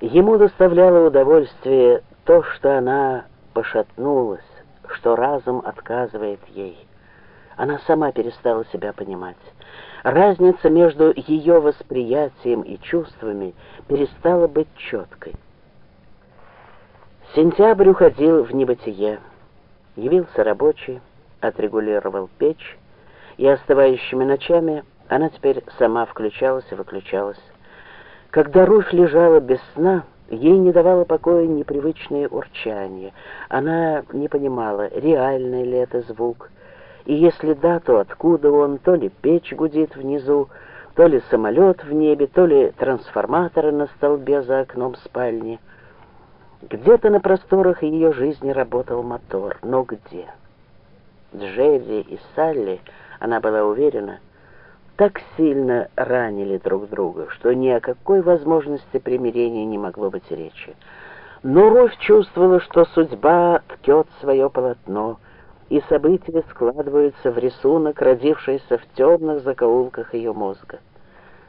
Ему доставляло удовольствие то, что она пошатнулась, что разум отказывает ей. Она сама перестала себя понимать. Разница между ее восприятием и чувствами перестала быть четкой. Сентябрь уходил в небытие. Явился рабочий, отрегулировал печь, и остывающими ночами она теперь сама включалась и выключалась. Когда Руфь лежала без сна, ей не давало покоя непривычное урчание. Она не понимала, реальный ли это звук, и если да, то откуда он, то ли печь гудит внизу, то ли самолет в небе, то ли трансформаторы на столбе за окном спальни. Где-то на просторах ее жизни работал мотор, но где? Джерри и Салли, она была уверена, так сильно ранили друг друга, что ни о какой возможности примирения не могло быть речи. Но Руфь чувствовала, что судьба ткет свое полотно, и события складываются в рисунок, родившийся в темных закоулках ее мозга.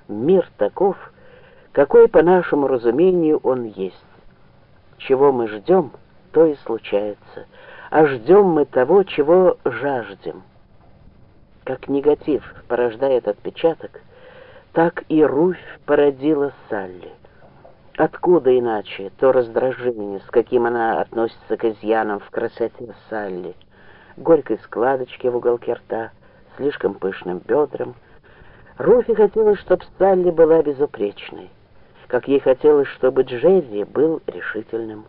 Мир таков, какой, по нашему разумению, он есть. Чего мы ждем, то и случается, а ждем мы того, чего жаждем. Как негатив порождает отпечаток, так и Руфь породила Салли. Откуда иначе то раздражение, с каким она относится к изъянам в красоте Салли, горькой складочке в уголке рта, слишком пышным бедрам. Руфи хотелось, чтобы Салли была безупречной, как ей хотелось, чтобы Джерри был решительным.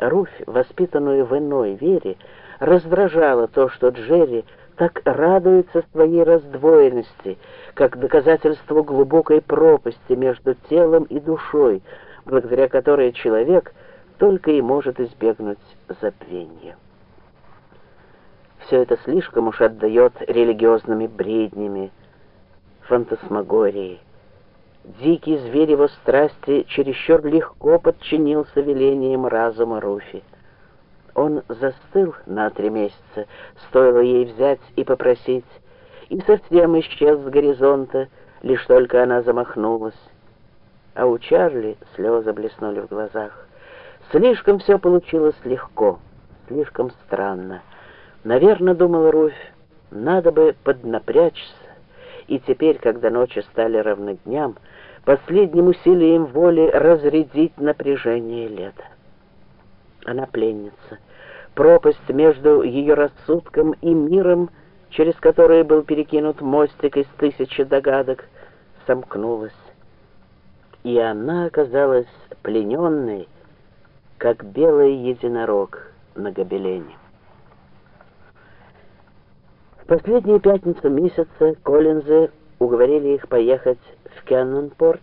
Руфь, воспитанную в иной вере, раздражала то, что Джерри так радуется своей раздвоенности, как доказательство глубокой пропасти между телом и душой, благодаря которой человек только и может избегнуть забвения. Все это слишком уж отдает религиозными бреднями, фантасмагорией. Дикий зверь его страсти чересчур легко подчинился велениям разума Руфи. Он застыл на три месяца, стоило ей взять и попросить, и совсем исчез с горизонта, лишь только она замахнулась. А у Чарли слезы блеснули в глазах. Слишком все получилось легко, слишком странно. Наверное, думала Руфь, надо бы поднапрячься, и теперь, когда ночи стали равны дням, последним усилием воли разрядить напряжение лета. Она пленница. Пропасть между ее рассудком и миром, через который был перекинут мостик из тысячи догадок, сомкнулась. И она оказалась плененной, как белый единорог на гобелене. В последнюю пятницу месяца Коллинзы уговорили их поехать в Кеннонпорт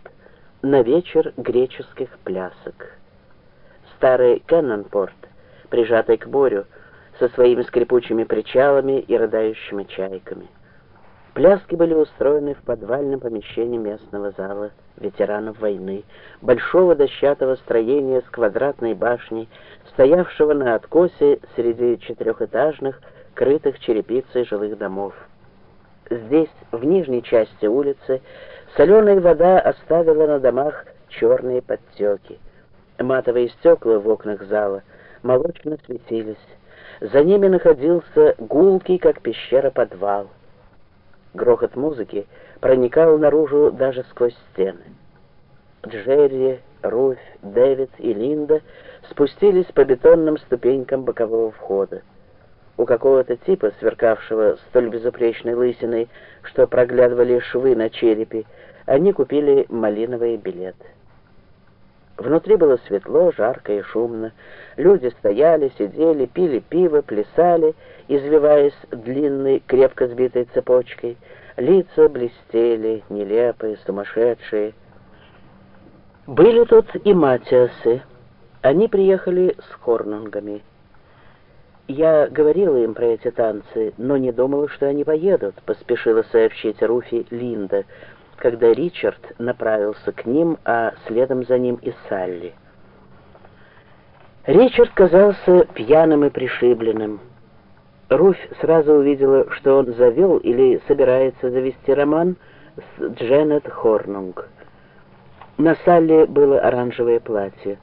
на вечер греческих плясок старый Кеннонпорт, прижатый к морю, со своими скрипучими причалами и рыдающими чайками. Пляски были устроены в подвальном помещении местного зала ветеранов войны, большого дощатого строения с квадратной башней, стоявшего на откосе среди четырехэтажных, крытых черепицей жилых домов. Здесь, в нижней части улицы, соленая вода оставила на домах черные подтеки. Матовые стекла в окнах зала молочно светились. За ними находился гулкий, как пещера, подвал. Грохот музыки проникал наружу даже сквозь стены. Джерри, Руфь, Дэвид и Линда спустились по бетонным ступенькам бокового входа. У какого-то типа, сверкавшего столь безупречной лысиной, что проглядывали швы на черепе, они купили малиновые билеты. Внутри было светло, жарко и шумно. Люди стояли, сидели, пили пиво, плясали, извиваясь длинной, крепко сбитой цепочкой. Лица блестели, нелепые, сумасшедшие. Были тут и матиасы. Они приехали с хорнунгами. Я говорила им про эти танцы, но не думала, что они поедут, поспешила сообщить Руфи Линда когда Ричард направился к ним, а следом за ним и Салли. Ричард казался пьяным и пришибленным. Руфь сразу увидела, что он завел или собирается завести роман с Дженнет Хорнунг. На Салли было оранжевое платье —